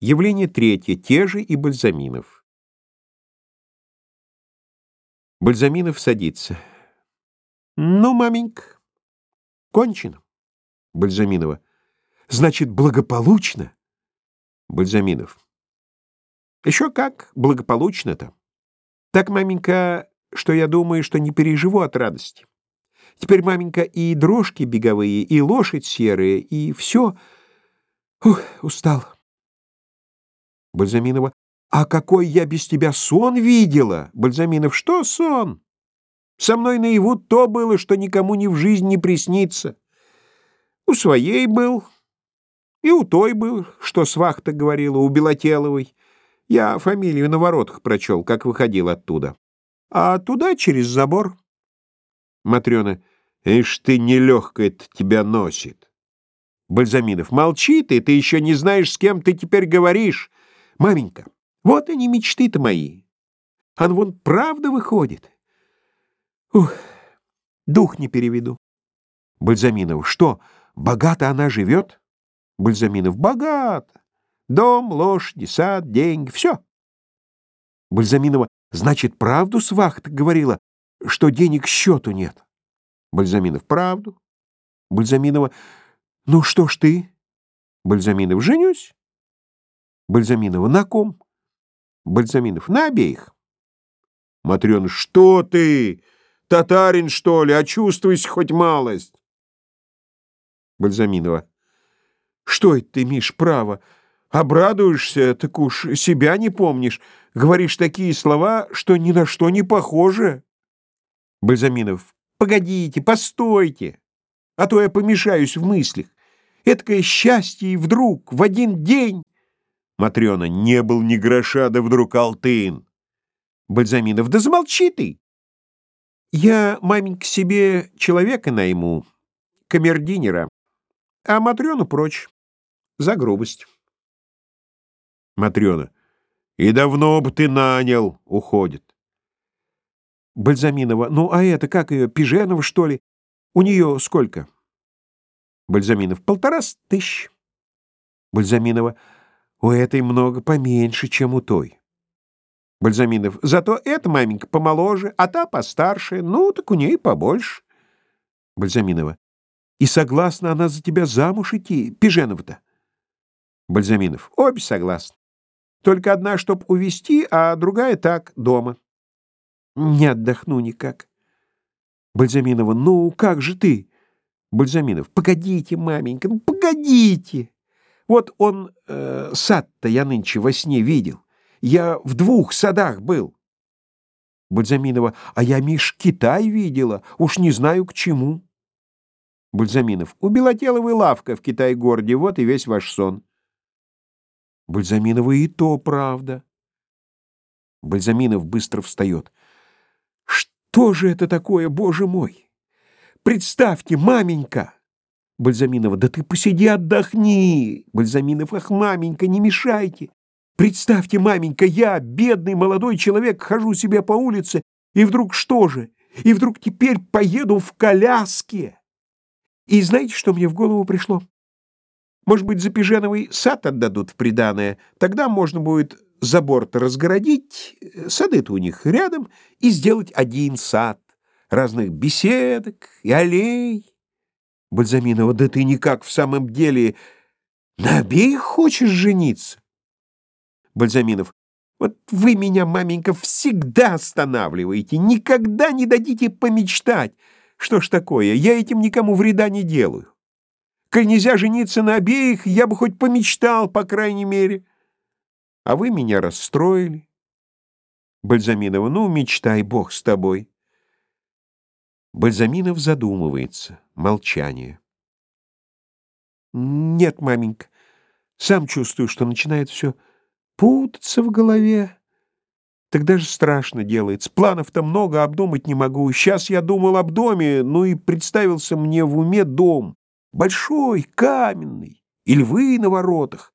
Явление третье. Те же и Бальзаминов. Бальзаминов садится. «Ну, маменька, кончено». Бальзаминова. «Значит, благополучно?» Бальзаминов. «Еще как благополучно-то. Так, маменька, что я думаю, что не переживу от радости. Теперь, маменька, и дрожки беговые, и лошадь серая, и все. Ух, устал». Бальзаминова. «А какой я без тебя сон видела!» Бальзаминов. «Что сон? Со мной наяву то было, что никому ни в жизнь не приснится. У своей был, и у той был, что свахта говорила, у Белотеловой. Я фамилию на воротах прочел, как выходил оттуда. А туда через забор». Матрена. «Ишь ты, нелегкая-то тебя носит!» Бальзаминов. «Молчи ты, ты еще не знаешь, с кем ты теперь говоришь!» Маменька, вот они мечты-то мои. А вон правда выходит. Ух, дух не переведу. Бальзаминов, что, богато она живет? Бальзаминов, богато. Дом, лошади, сад, деньги, все. Бальзаминова, значит, правду свахта говорила, что денег счету нет? Бальзаминов, правду. Бальзаминова, ну что ж ты? Бальзаминов, женюсь. Бальзаминова. На ком? Бальзаминов. На обеих. Матрёна. Что ты? Татарин, что ли? Очувствуйся хоть малость. Бальзаминова. Что это ты, Миш, право? Обрадуешься, так уж себя не помнишь. Говоришь такие слова, что ни на что не похоже. Бальзаминов. Погодите, постойте, а то я помешаюсь в мыслях. Эткое счастье и вдруг, в один день... Матрена, не был ни гроша, да вдруг Алтын. Бальзаминов, да замолчи ты. Я, маменька, себе человека найму, камердинера, а Матрену прочь, за грубость. Матрена, и давно бы ты нанял, уходит. Бальзаминова, ну а это, как ее, Пиженова, что ли? У нее сколько? Бальзаминов, полтора тысяч. Бальзаминова, у этой много поменьше, чем у той. Бальзаминов. Зато эта маменька помоложе, а та постарше. Ну, так у ней побольше. Бальзаминова. И согласна она за тебя замуж идти, Пиженова-то? Бальзаминов. Обе согласны. Только одна, чтоб увести, а другая так, дома. Не отдохну никак. Бальзаминова. Ну, как же ты? Бальзаминов. Погодите, маменька, ну погодите. Вот он, э, сад-то я нынче во сне видел. Я в двух садах был. Бальзаминова, а я, Миш, Китай видела, уж не знаю к чему. Бальзаминов, у Белотеловой лавка в Китай-городе, вот и весь ваш сон. Бальзаминова, и то правда. Бальзаминов быстро встает. Что же это такое, боже мой? Представьте, маменька! Бальзаминова, да ты посиди, отдохни. Бальзаминов, ах, маменька, не мешайте. Представьте, маменька, я, бедный молодой человек, хожу себе по улице, и вдруг что же? И вдруг теперь поеду в коляске. И знаете, что мне в голову пришло? Может быть, за Пиженовый сад отдадут в приданое, тогда можно будет забор-то разгородить, сады-то у них рядом, и сделать один сад, разных беседок и аллей. Бальзаминова, да ты никак в самом деле на обеих хочешь жениться? Бальзаминов, вот вы меня, маменька, всегда останавливаете, никогда не дадите помечтать. Что ж такое, я этим никому вреда не делаю. Коль нельзя жениться на обеих, я бы хоть помечтал, по крайней мере. А вы меня расстроили. Бальзаминова, ну, мечтай, Бог с тобой. Бальзаминов задумывается. Молчание. Нет, маменька, сам чувствую, что начинает все путаться в голове. Так даже страшно делается. Планов-то много, обдумать не могу. Сейчас я думал об доме, ну и представился мне в уме дом. Большой, каменный, и львы на воротах.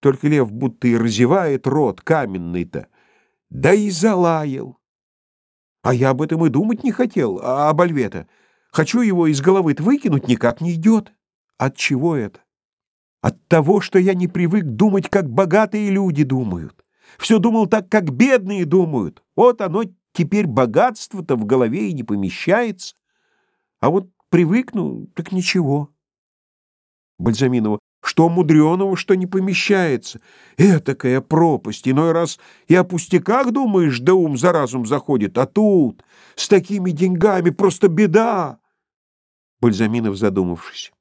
Только лев будто и разевает рот каменный-то. Да и залаял. А я об этом и думать не хотел, а об Альве-то. Хочу его из головы выкинуть, никак не идет. От чего это? От того, что я не привык думать, как богатые люди думают. Все думал так, как бедные думают. Вот оно теперь богатство-то в голове и не помещается. А вот привыкну, так ничего. Бальзаминова. Что мудреного, что не помещается? Этакая пропасть. Иной раз и о пустяках думаешь, да ум за разум заходит. А тут, с такими деньгами, просто беда. Бальзаминов, задумавшись.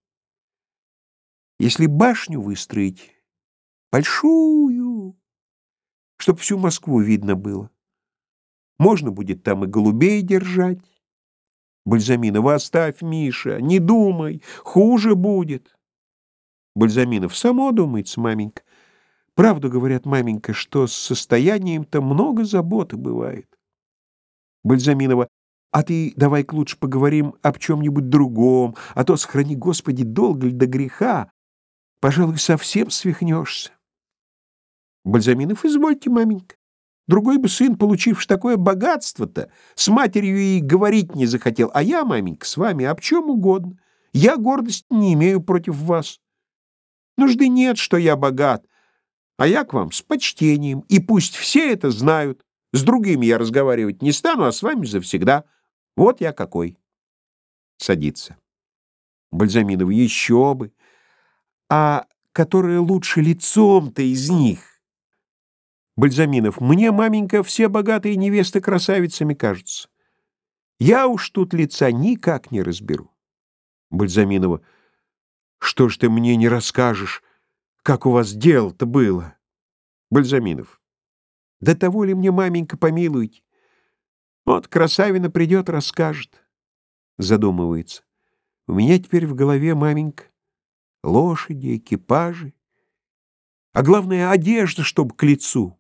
Если башню выстроить, большую, чтоб всю Москву видно было, можно будет там и голубей держать. Бальзаминова, оставь, Миша, не думай, хуже будет. Бальзаминов, само думается, маменька. Правду говорят, маменька, что с состоянием-то много заботы бывает. Бальзаминова, а ты давай-ка лучше поговорим об чем-нибудь другом, а то, сохрани, Господи, долго ли до греха, Пожалуй, совсем свихнешься. Бальзаминов, извольте, маменька. Другой бы сын, получивший такое богатство-то, с матерью и говорить не захотел. А я, маменька, с вами об чем угодно. Я гордости не имею против вас. Нужды нет, что я богат, а я к вам с почтением. И пусть все это знают. С другими я разговаривать не стану, а с вами завсегда. Вот я какой. Садится. Бальзаминов, еще бы а которая лучше лицом-то из них. Бальзаминов, мне, маменька, все богатые невесты красавицами кажутся. Я уж тут лица никак не разберу. Бальзаминова, что ж ты мне не расскажешь, как у вас дело-то было? Бальзаминов, да того ли мне, маменька, помилуйте? Вот красавина придет, расскажет. Задумывается. У меня теперь в голове, маменька, лошади, экипажи, а главное — одежда, чтоб к лицу.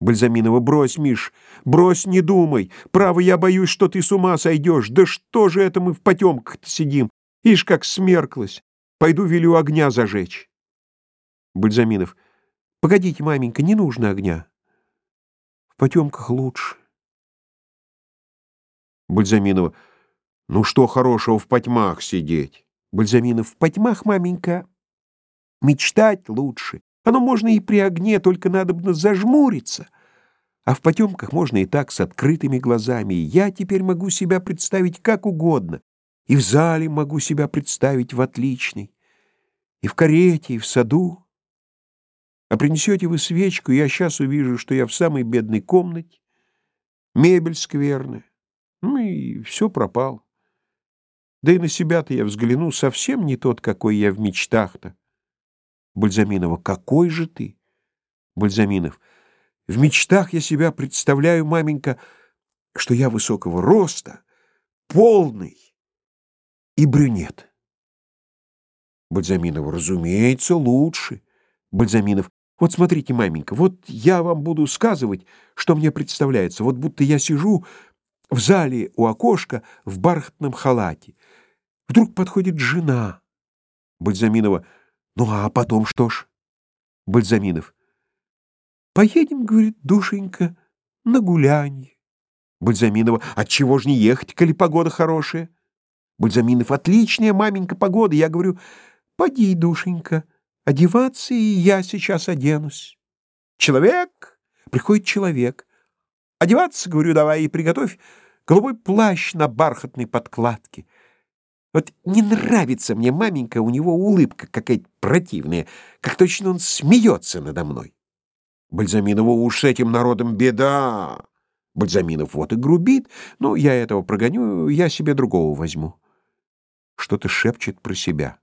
Бальзаминова, брось, Миш, брось, не думай. Право, я боюсь, что ты с ума сойдешь. Да что же это мы в потемках-то сидим? Ишь, как смерклась. Пойду велю огня зажечь. Бальзаминов, погодите, маменька, не нужно огня. В потемках лучше. Бальзаминова, ну что хорошего в потьмах сидеть? Бальзаминов, в потьмах, маменька, мечтать лучше. Оно можно и при огне, только надо бы зажмуриться. А в потемках можно и так, с открытыми глазами. Я теперь могу себя представить как угодно. И в зале могу себя представить в отличной. И в карете, и в саду. А принесете вы свечку, я сейчас увижу, что я в самой бедной комнате. Мебель скверная. Ну и все пропало. Да и на себя-то я взгляну совсем не тот, какой я в мечтах-то. Бальзаминова, какой же ты? Бальзаминов, в мечтах я себя представляю, маменька, что я высокого роста, полный и брюнет. Бальзаминов, разумеется, лучше. Бальзаминов, вот смотрите, маменька, вот я вам буду сказывать, что мне представляется. Вот будто я сижу в зале у окошка в бархатном халате. Вдруг подходит жена. Бальзаминова. Ну а потом что ж? Бальзаминов. Поедем, говорит, душенька, на гулянье. Бальзаминова. Отчего ж не ехать, коли погода хорошая? Бальзаминов. Отличная, маменька, погода. Я говорю, поди, душенька, одеваться, и я сейчас оденусь. Человек. Приходит человек. Одеваться, говорю, давай и приготовь голубой плащ на бархатной подкладке. Вот не нравится мне, маменька, у него улыбка какая-то противная, как точно он смеется надо мной. Бальзаминову уж с этим народом беда. Бальзаминов вот и грубит. Ну, я этого прогоню, я себе другого возьму. Что-то шепчет про себя.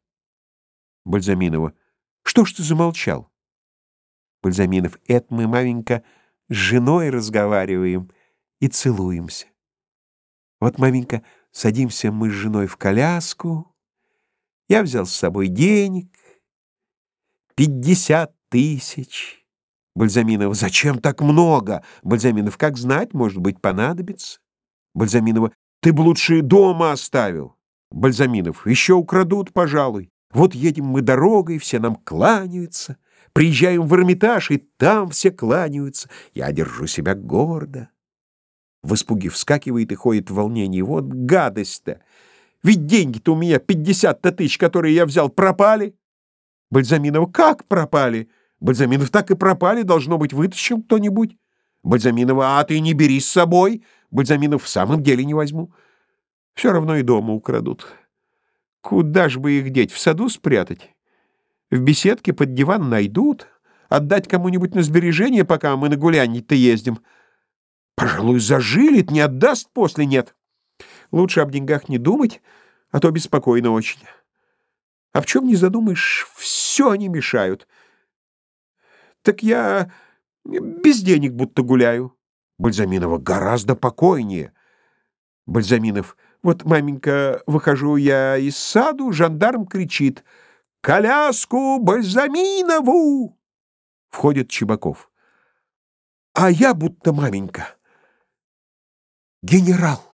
Бальзаминова. Что ж ты замолчал? Бальзаминов. Это мы, маменька, с женой разговариваем и целуемся. Вот, маменька, садимся мы с женой в коляску. Я взял с собой денег. Пятьдесят тысяч. Бальзаминов, зачем так много? Бальзаминов, как знать, может быть, понадобится. Бальзаминова, ты бы лучше дома оставил. Бальзаминов, еще украдут, пожалуй. Вот едем мы дорогой, все нам кланяются. Приезжаем в Эрмитаж, и там все кланяются. Я держу себя гордо. В испуге вскакивает и ходит в волнении. Вот гадость-то! Ведь деньги-то у меня пятьдесят тысяч, которые я взял, пропали. Бальзаминова, как пропали? Бальзаминов, так и пропали, должно быть, вытащил кто-нибудь. Бальзаминова, а ты не бери с собой. Бальзаминов, в самом деле не возьму. Все равно и дома украдут. Куда ж бы их деть, в саду спрятать? В беседке под диван найдут. Отдать кому-нибудь на сбережение, пока мы на гулянье-то ездим. Пожалуй, зажилит, не отдаст после, нет. Лучше об деньгах не думать, а то беспокойно очень. А в чем не задумаешь, все они мешают. Так я без денег будто гуляю. Бальзаминова гораздо покойнее. Бальзаминов, вот, маменька, выхожу я из саду, жандарм кричит «Коляску Бальзаминову!» Входит Чебаков. А я будто маменька. Генерал.